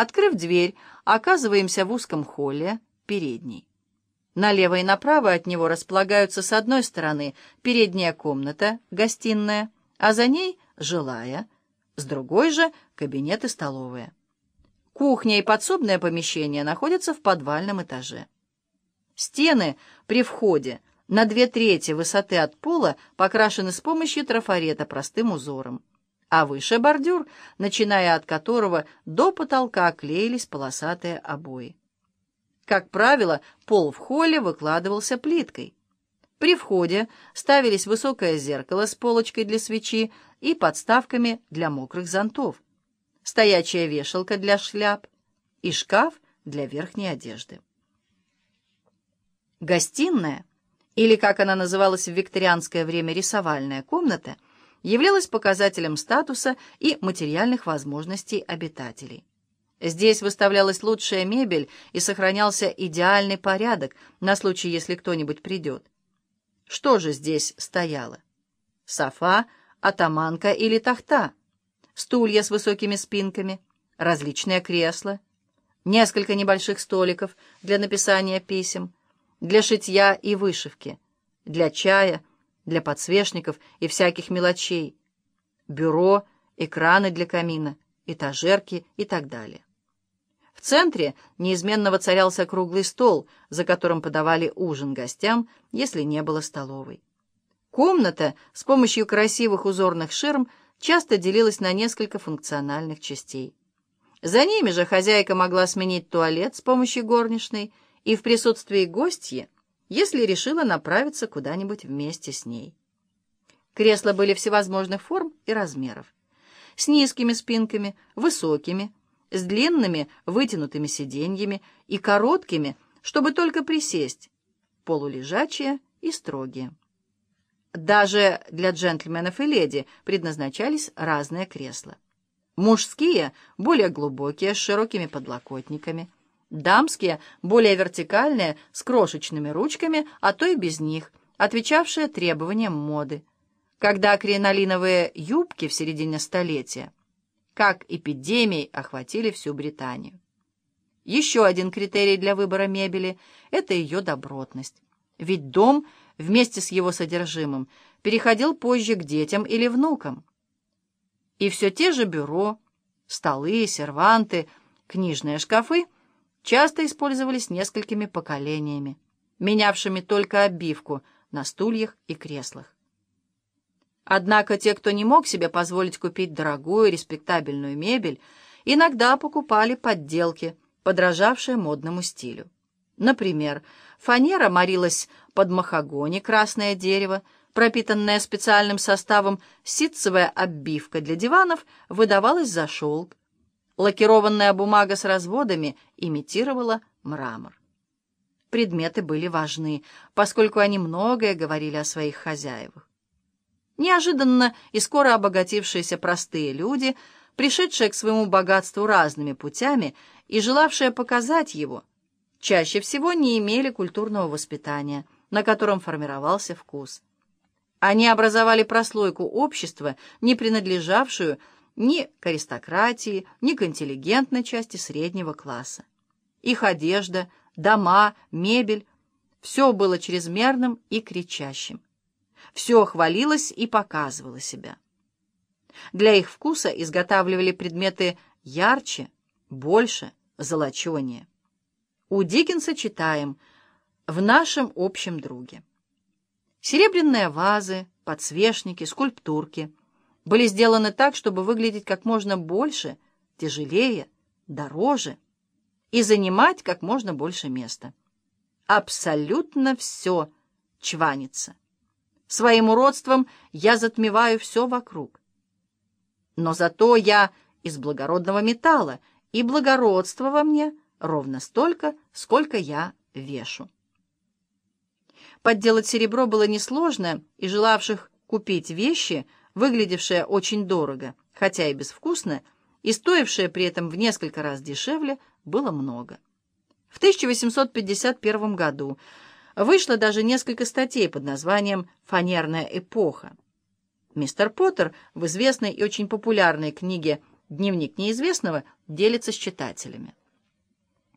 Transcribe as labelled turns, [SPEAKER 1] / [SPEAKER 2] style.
[SPEAKER 1] Открыв дверь, оказываемся в узком холле, передней. Налево и направо от него располагаются с одной стороны передняя комната, гостиная, а за ней жилая, с другой же кабинет и столовая. Кухня и подсобное помещение находятся в подвальном этаже. Стены при входе на две трети высоты от пола покрашены с помощью трафарета простым узором, а выше бордюр, начиная от которого до потолка клеились полосатые обои. Как правило, пол в холле выкладывался плиткой. При входе ставились высокое зеркало с полочкой для свечи и подставками для мокрых зонтов, стоячая вешалка для шляп и шкаф для верхней одежды. Гостиная, или, как она называлась в викторианское время, рисовальная комната, являлась показателем статуса и материальных возможностей обитателей. Здесь выставлялась лучшая мебель и сохранялся идеальный порядок на случай, если кто-нибудь придет. Что же здесь стояло? Софа, атаманка или тахта, стулья с высокими спинками, различные кресла, несколько небольших столиков для написания писем, для шитья и вышивки, для чая, для подсвечников и всяких мелочей, бюро, экраны для камина, этажерки и так далее. В центре неизменно воцарялся круглый стол, за которым подавали ужин гостям, если не было столовой. Комната с помощью красивых узорных ширм часто делилась на несколько функциональных частей. За ними же хозяйка могла сменить туалет с помощью горничной и в присутствии гостья, если решила направиться куда-нибудь вместе с ней. Кресла были всевозможных форм и размеров. С низкими спинками, высокими, с длинными вытянутыми сиденьями и короткими, чтобы только присесть, полулежачие и строгие. Даже для джентльменов и леди предназначались разные кресла. Мужские, более глубокие, с широкими подлокотниками. Дамские, более вертикальные, с крошечными ручками, а то и без них, отвечавшие требованиям моды. Когда кринолиновые юбки в середине столетия как эпидемией охватили всю Британию. Еще один критерий для выбора мебели – это ее добротность. Ведь дом вместе с его содержимым переходил позже к детям или внукам. И все те же бюро, столы, серванты, книжные шкафы часто использовались несколькими поколениями, менявшими только обивку на стульях и креслах. Однако те, кто не мог себе позволить купить дорогую, респектабельную мебель, иногда покупали подделки, подражавшие модному стилю. Например, фанера морилась под махагони, красное дерево, пропитанное специальным составом ситцевая оббивка для диванов выдавалась за шелк. Лакированная бумага с разводами имитировала мрамор. Предметы были важны, поскольку они многое говорили о своих хозяевах. Неожиданно и скоро обогатившиеся простые люди, пришедшие к своему богатству разными путями и желавшие показать его, чаще всего не имели культурного воспитания, на котором формировался вкус. Они образовали прослойку общества, не принадлежавшую ни к аристократии, ни к интеллигентной части среднего класса. Их одежда, дома, мебель — все было чрезмерным и кричащим все хвалилось и показывало себя. Для их вкуса изготавливали предметы ярче, больше, золоченее. У Диккенса читаем «В нашем общем друге». Серебряные вазы, подсвечники, скульптурки были сделаны так, чтобы выглядеть как можно больше, тяжелее, дороже и занимать как можно больше места. Абсолютно все чванится. Своим уродством я затмеваю все вокруг. Но зато я из благородного металла, и благородства во мне ровно столько, сколько я вешу. Подделать серебро было несложно, и желавших купить вещи, выглядевшие очень дорого, хотя и безвкусно, и стоившие при этом в несколько раз дешевле, было много. В 1851 году Вышло даже несколько статей под названием «Фанерная эпоха». Мистер Поттер в известной и очень популярной книге Дневник неизвестного делится с читателями.